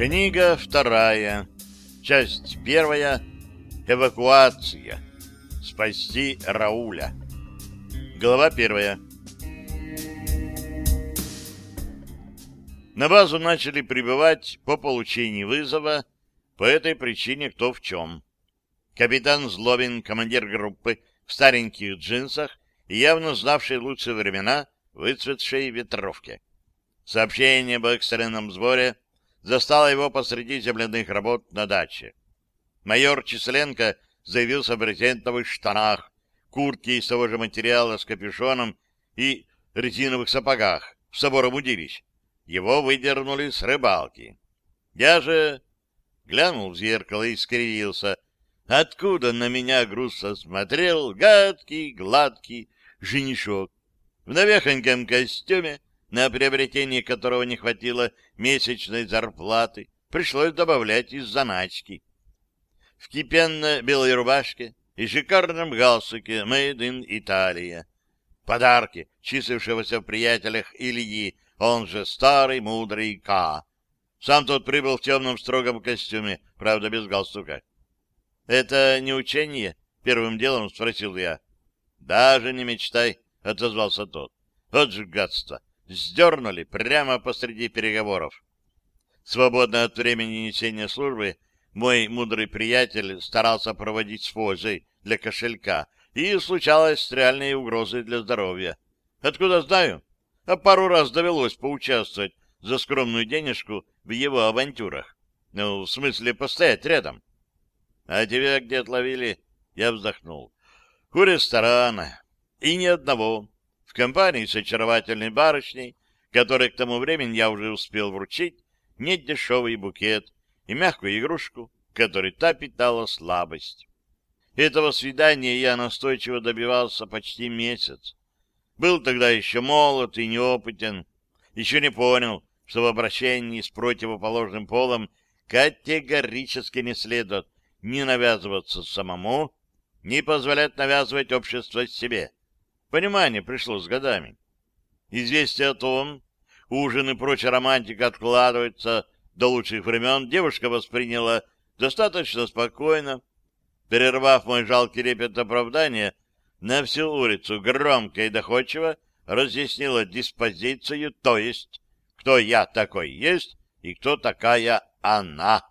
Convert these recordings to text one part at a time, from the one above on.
Книга вторая. Часть первая. Эвакуация. Спасти Рауля. Глава первая. На базу начали прибывать по получении вызова, по этой причине кто в чем. Капитан Злобин, командир группы, в стареньких джинсах и явно знавший лучшие времена, выцветшей ветровке. Сообщение об экстренном сборе застало его посреди земляных работ на даче. Майор Численко заявился в брезентовых штанах, куртке из того же материала с капюшоном и резиновых сапогах в собором удилищ. Его выдернули с рыбалки. Я же глянул в зеркало и скривился. Откуда на меня грустно смотрел гадкий, гладкий женишок в навехоньком костюме, на приобретение которого не хватило месячной зарплаты, пришлось добавлять из заначки. В кипенно-белой рубашке и шикарном галстуке «Made in Italia». Подарки, числившегося в приятелях Ильи, он же старый мудрый К. Сам тот прибыл в темном строгом костюме, правда, без галстука. — Это не учение? — первым делом спросил я. — Даже не мечтай, — отозвался тот. — Вот же гадство! Сдернули прямо посреди переговоров. Свободно от времени несения службы мой мудрый приятель старался проводить с пользой для кошелька, и случалось с реальной угрозой для здоровья. Откуда знаю? А пару раз довелось поучаствовать за скромную денежку в его авантюрах. Ну, в смысле, постоять рядом. А тебя где отловили? Я вздохнул. У ресторана. И ни одного в компании с очаровательной барышней, которой к тому времени я уже успел вручить недешевый букет и мягкую игрушку, которой та питала слабость. Этого свидания я настойчиво добивался почти месяц. Был тогда еще молод и неопытен, еще не понял, что в обращении с противоположным полом категорически не следует ни навязываться самому, ни позволять навязывать общество себе. Понимание пришло с годами. Известие о том, ужин и прочая романтика откладываются до лучших времен, девушка восприняла достаточно спокойно, перервав мой жалкий репет оправдания, на всю улицу громко и доходчиво разъяснила диспозицию, то есть, кто я такой есть и кто такая она.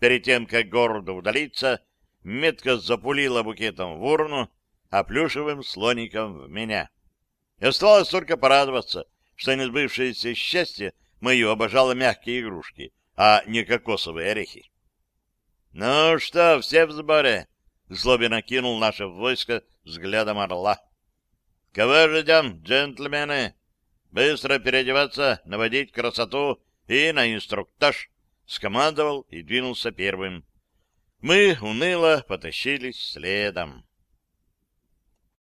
Перед тем, как гордо удалиться, метко запулила букетом в урну, а плюшевым слоником в меня. И осталось только порадоваться, что несбывшееся счастье мое обожало мягкие игрушки, а не кокосовые орехи. — Ну что, все в сборе? — злобно кинул наше войско взглядом орла. — Кого ждем, джентльмены? Быстро переодеваться, наводить красоту и на инструктаж, — скомандовал и двинулся первым. Мы уныло потащились следом.